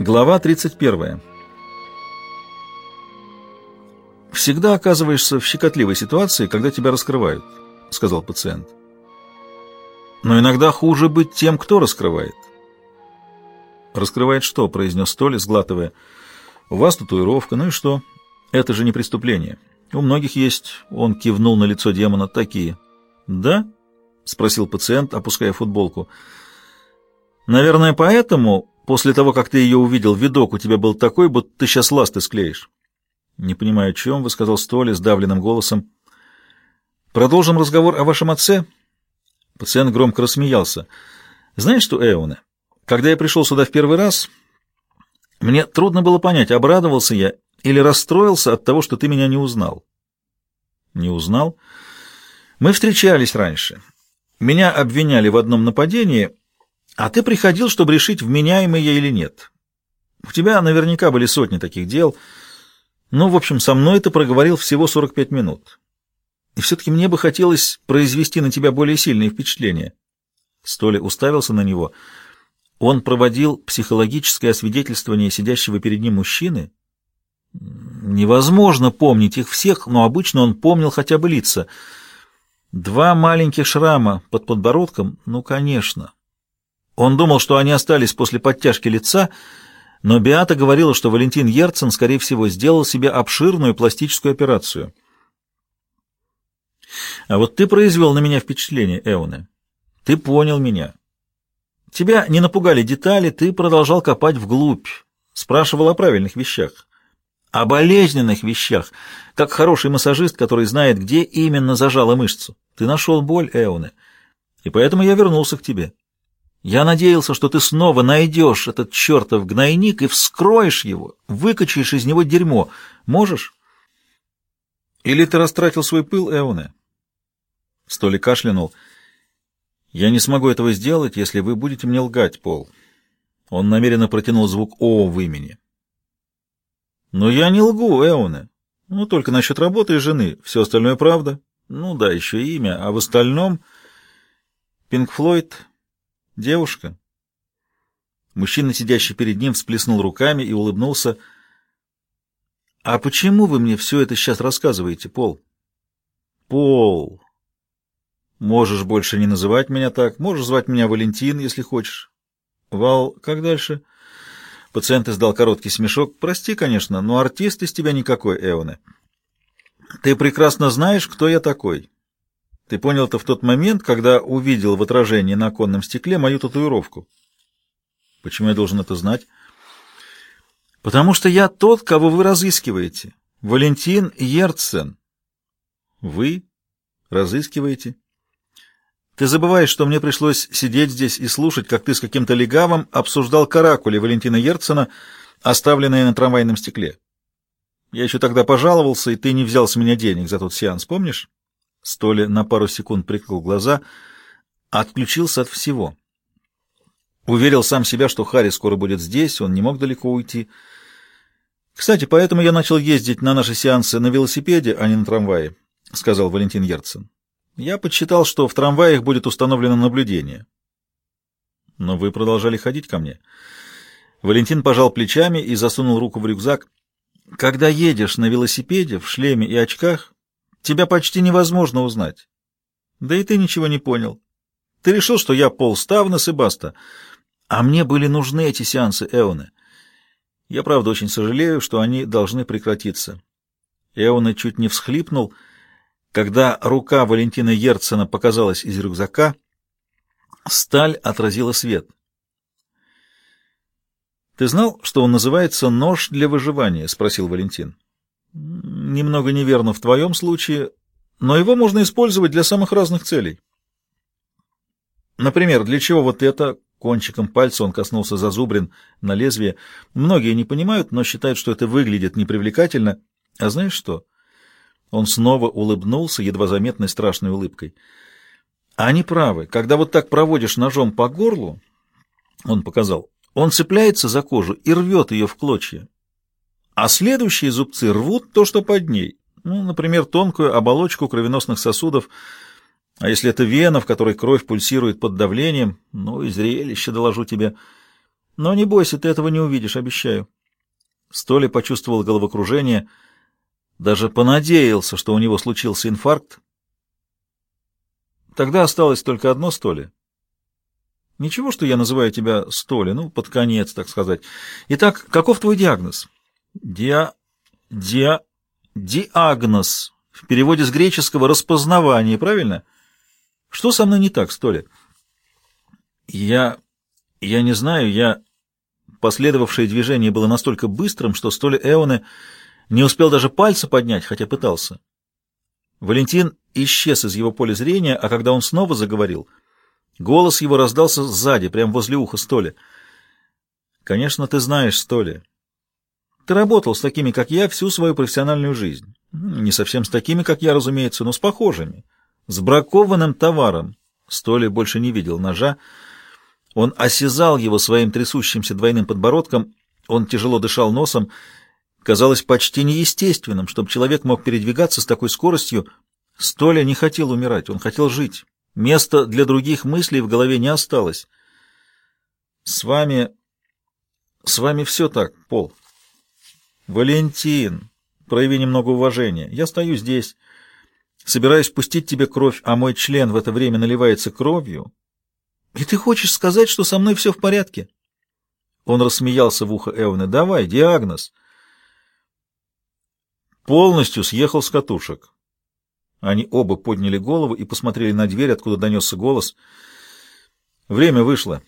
Глава 31. «Всегда оказываешься в щекотливой ситуации, когда тебя раскрывают», — сказал пациент. «Но иногда хуже быть тем, кто раскрывает». «Раскрывает что?» — произнес Толи, сглатывая. «У вас татуировка, ну и что? Это же не преступление. У многих есть...» — он кивнул на лицо демона. «Такие». «Да?» — спросил пациент, опуская футболку. «Наверное, поэтому После того, как ты ее увидел, видок у тебя был такой, будто ты сейчас ласты склеишь. — Не понимаю, о чем, — вы сказал Столи сдавленным голосом. — Продолжим разговор о вашем отце? Пациент громко рассмеялся. — Знаешь что, Эоне, когда я пришел сюда в первый раз, мне трудно было понять, обрадовался я или расстроился от того, что ты меня не узнал. — Не узнал? Мы встречались раньше. Меня обвиняли в одном нападении — а ты приходил, чтобы решить, вменяемый я или нет. У тебя наверняка были сотни таких дел. Ну, в общем, со мной ты проговорил всего 45 минут. И все-таки мне бы хотелось произвести на тебя более сильные впечатления. Столи уставился на него. Он проводил психологическое освидетельствование сидящего перед ним мужчины. Невозможно помнить их всех, но обычно он помнил хотя бы лица. Два маленьких шрама под подбородком, ну, конечно. Он думал, что они остались после подтяжки лица, но Беата говорила, что Валентин Ерцен, скорее всего, сделал себе обширную пластическую операцию. А вот ты произвел на меня впечатление, Эуне. Ты понял меня. Тебя не напугали детали, ты продолжал копать вглубь, спрашивал о правильных вещах, о болезненных вещах, как хороший массажист, который знает, где именно зажала мышцу. Ты нашел боль, Эуне, и поэтому я вернулся к тебе. Я надеялся, что ты снова найдешь этот чертов гнойник и вскроешь его, выкачаешь из него дерьмо. Можешь? Или ты растратил свой пыл, Эоне? Столи кашлянул. Я не смогу этого сделать, если вы будете мне лгать, Пол. Он намеренно протянул звук О в имени. Но я не лгу, Эоне. Ну, только насчет работы и жены. Все остальное правда. Ну да, еще имя. А в остальном... Пинк Флойд Девушка. Мужчина, сидящий перед ним, всплеснул руками и улыбнулся. «А почему вы мне все это сейчас рассказываете, Пол?» «Пол. Можешь больше не называть меня так. Можешь звать меня Валентин, если хочешь». «Вал, как дальше?» Пациент издал короткий смешок. «Прости, конечно, но артист из тебя никакой, Эоне. Ты прекрасно знаешь, кто я такой. Ты понял это в тот момент, когда увидел в отражении на оконном стекле мою татуировку. Почему я должен это знать? Потому что я тот, кого вы разыскиваете. Валентин Ерцен. Вы разыскиваете? Ты забываешь, что мне пришлось сидеть здесь и слушать, как ты с каким-то легавым обсуждал каракули Валентина Ерцена, оставленные на трамвайном стекле. Я еще тогда пожаловался, и ты не взял с меня денег за тот сеанс, помнишь? Столи на пару секунд прикрыл глаза, отключился от всего. Уверил сам себя, что Харри скоро будет здесь, он не мог далеко уйти. «Кстати, поэтому я начал ездить на наши сеансы на велосипеде, а не на трамвае», — сказал Валентин Ерцен. «Я подсчитал, что в трамваях будет установлено наблюдение». «Но вы продолжали ходить ко мне». Валентин пожал плечами и засунул руку в рюкзак. «Когда едешь на велосипеде, в шлеме и очках, Тебя почти невозможно узнать. Да и ты ничего не понял. Ты решил, что я Пол Ставнес и. А мне были нужны эти сеансы Эоны. Я, правда, очень сожалею, что они должны прекратиться. Эоне чуть не всхлипнул, когда рука Валентина Ерцена показалась из рюкзака. Сталь отразила свет. «Ты знал, что он называется «нож для выживания»?» — спросил Валентин. Немного неверно в твоем случае, но его можно использовать для самых разных целей. Например, для чего вот это? Кончиком пальца он коснулся зазубрин на лезвие. Многие не понимают, но считают, что это выглядит непривлекательно. А знаешь что? Он снова улыбнулся, едва заметной страшной улыбкой. Они правы. Когда вот так проводишь ножом по горлу, он показал, он цепляется за кожу и рвет ее в клочья а следующие зубцы рвут то, что под ней, ну, например, тонкую оболочку кровеносных сосудов, а если это вена, в которой кровь пульсирует под давлением, ну и зрелище, доложу тебе. Но не бойся, ты этого не увидишь, обещаю. Столи почувствовал головокружение, даже понадеялся, что у него случился инфаркт. Тогда осталось только одно Столи. Ничего, что я называю тебя Столи, ну, под конец, так сказать. Итак, каков твой диагноз? Диа... Диа... Диагноз. В переводе с греческого «распознавание», правильно? Что со мной не так, Столи? Я... я не знаю, я... Последовавшее движение было настолько быстрым, что Столи Эоне не успел даже пальца поднять, хотя пытался. Валентин исчез из его поля зрения, а когда он снова заговорил, голос его раздался сзади, прямо возле уха Столи. «Конечно, ты знаешь, Столи. Ты работал с такими, как я, всю свою профессиональную жизнь. Не совсем с такими, как я, разумеется, но с похожими. С бракованным товаром». Столи больше не видел ножа, он осязал его своим трясущимся двойным подбородком, он тяжело дышал носом. Казалось почти неестественным, чтобы человек мог передвигаться с такой скоростью. Столя не хотел умирать, он хотел жить. Места для других мыслей в голове не осталось. «С вами... с вами все так, Пол». «Валентин, прояви немного уважения. Я стою здесь, собираюсь пустить тебе кровь, а мой член в это время наливается кровью». И ты хочешь сказать, что со мной все в порядке? Он рассмеялся в ухо Эвны. Давай, диагноз. Полностью съехал с катушек. Они оба подняли голову и посмотрели на дверь, откуда донесся голос. Время вышло.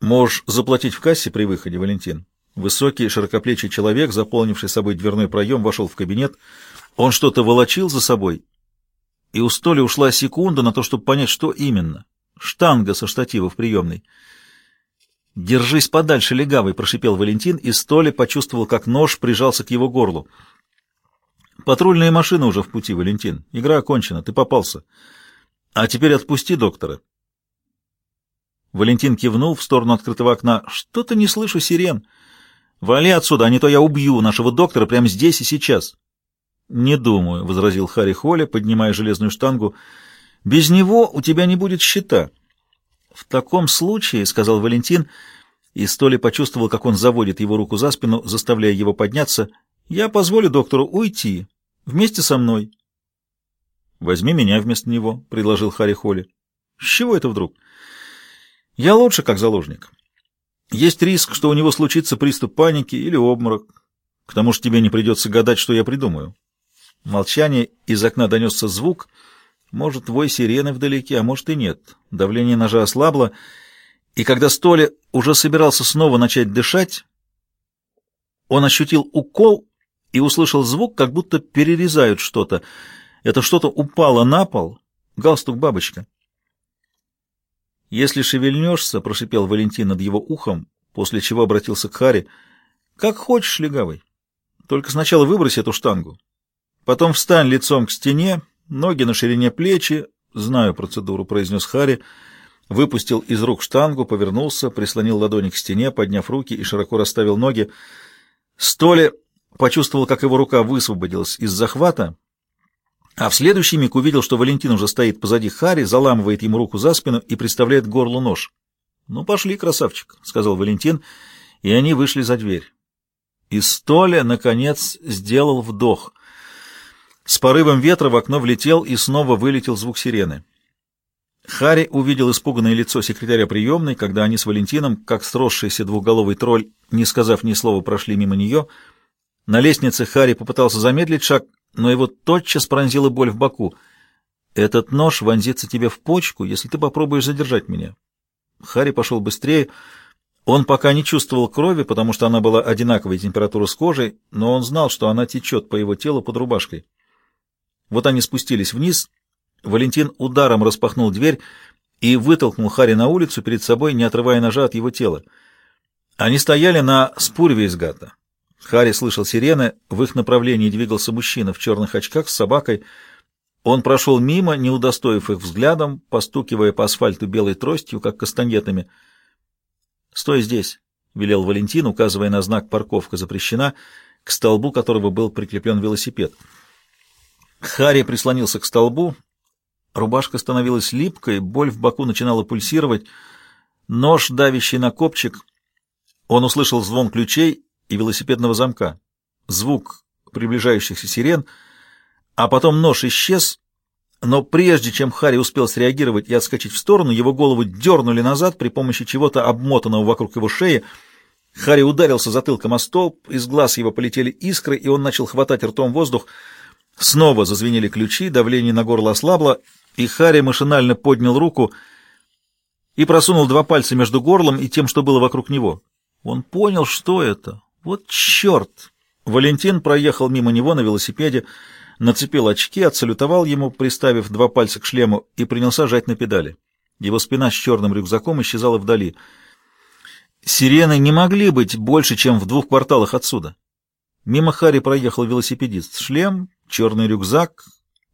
Можешь заплатить в кассе при выходе, Валентин. Высокий, широкоплечий человек, заполнивший собой дверной проем, вошел в кабинет. Он что-то волочил за собой, и у Столи ушла секунда на то, чтобы понять, что именно. Штанга со штатива в приемной. «Держись подальше, легавый!» — прошипел Валентин, и Столи почувствовал, как нож прижался к его горлу. «Патрульная машина уже в пути, Валентин. Игра окончена, ты попался. А теперь отпусти доктора». Валентин кивнул в сторону открытого окна. «Что-то не слышу сирен. Вали отсюда, а не то я убью нашего доктора прямо здесь и сейчас». «Не думаю», — возразил Харри Холли, поднимая железную штангу, — без него у тебя не будет счета. В таком случае, — сказал Валентин, и Столи почувствовал, как он заводит его руку за спину, заставляя его подняться, — я позволю доктору уйти вместе со мной. — Возьми меня вместо него, — предложил Харри Холли. — С чего это вдруг? — Я лучше как заложник. Есть риск, что у него случится приступ паники или обморок. К тому же тебе не придется гадать, что я придумаю. Молчание, из окна донесся звук — может, вой сирены вдалеке, а может и нет. Давление ножа ослабло, и когда Столи уже собирался снова начать дышать, он ощутил укол и услышал звук, как будто перерезают что-то. Это что-то упало на пол. Галстук бабочка. «Если шевельнешься», — прошипел Валентин над его ухом, после чего обратился к Харе, — «как хочешь, легавый. Только сначала выбрось эту штангу. Потом встань лицом к стене, Ноги на ширине плечи. Знаю процедуру, произнес Хари. Выпустил из рук штангу, повернулся, прислонил ладони к стене, подняв руки и широко расставил ноги. Столи почувствовал, как его рука высвободилась из захвата, а в следующий миг увидел, что Валентин уже стоит позади Хари, заламывает ему руку за спину и приставляет к горлу нож. «Ну, пошли, красавчик», — сказал Валентин, и они вышли за дверь. И Столя, наконец, сделал вдох. С порывом ветра в окно влетел и снова вылетел звук сирены. Харри увидел испуганное лицо секретаря приемной, когда они с Валентином, как сросшийся двухголовый тролль, не сказав ни слова, прошли мимо нее. На лестнице Харри попытался замедлить шаг, но его тотчас пронзила боль в боку. «Этот нож вонзится тебе в почку, если ты попробуешь задержать меня». Харри пошел быстрее. Он пока не чувствовал крови, потому что она была одинаковой температуры с кожей, но он знал, что она течет по его телу под рубашкой. Вот они спустились вниз. Валентин ударом распахнул дверь и вытолкнул Хари на улицу перед собой, не отрывая ножа от его тела. Они стояли на спурве из гата. Хари слышал сирены, в их направлении двигался мужчина в черных очках с собакой. Он прошел мимо, не удостоив их взглядом, постукивая по асфальту белой тростью, как кастаньетами. «Стой здесь», — велел Валентин, указывая на знак «Парковка запрещена», к столбу которого был прикреплен велосипед. Харри прислонился к столбу. Рубашка становилась липкой, боль в боку начинала пульсировать. Нож, давящий на копчик, Он услышал звон ключей и велосипедного замка, звук приближающихся сирен, а потом нож исчез, но прежде чем Харри успел среагировать и отскочить в сторону, его голову дернули назад при помощи чего-то обмотанного вокруг его шеи. Харри ударился затылком о столб, из глаз его полетели искры, и он начал хватать ртом воздух. Снова зазвенели ключи, давление на горло ослабло, и Харри машинально поднял руку и просунул два пальца между горлом и тем, что было вокруг него. Он понял, что это. Вот черт! Валентин проехал мимо него на велосипеде, нацепил очки, отсалютовал ему, приставив два пальца к шлему, и принялся жать на педали. Его спина с черным рюкзаком исчезала вдали. Сирены не могли быть больше, чем в двух кварталах отсюда. Мимо Хари проехал велосипедист. Шлем, черный рюкзак,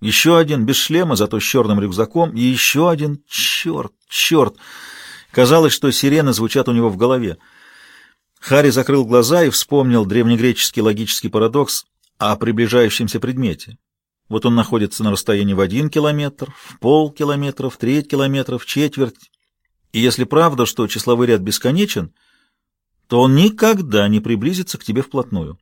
еще один без шлема, зато с черным рюкзаком, и еще один. Черт, черт! Казалось, что сирены звучат у него в голове. Хари закрыл глаза и вспомнил древнегреческий логический парадокс о приближающемся предмете. Вот он находится на расстоянии в один километр, в полкилометра, в треть километра, в четверть. И если правда, что числовой ряд бесконечен, то он никогда не приблизится к тебе вплотную.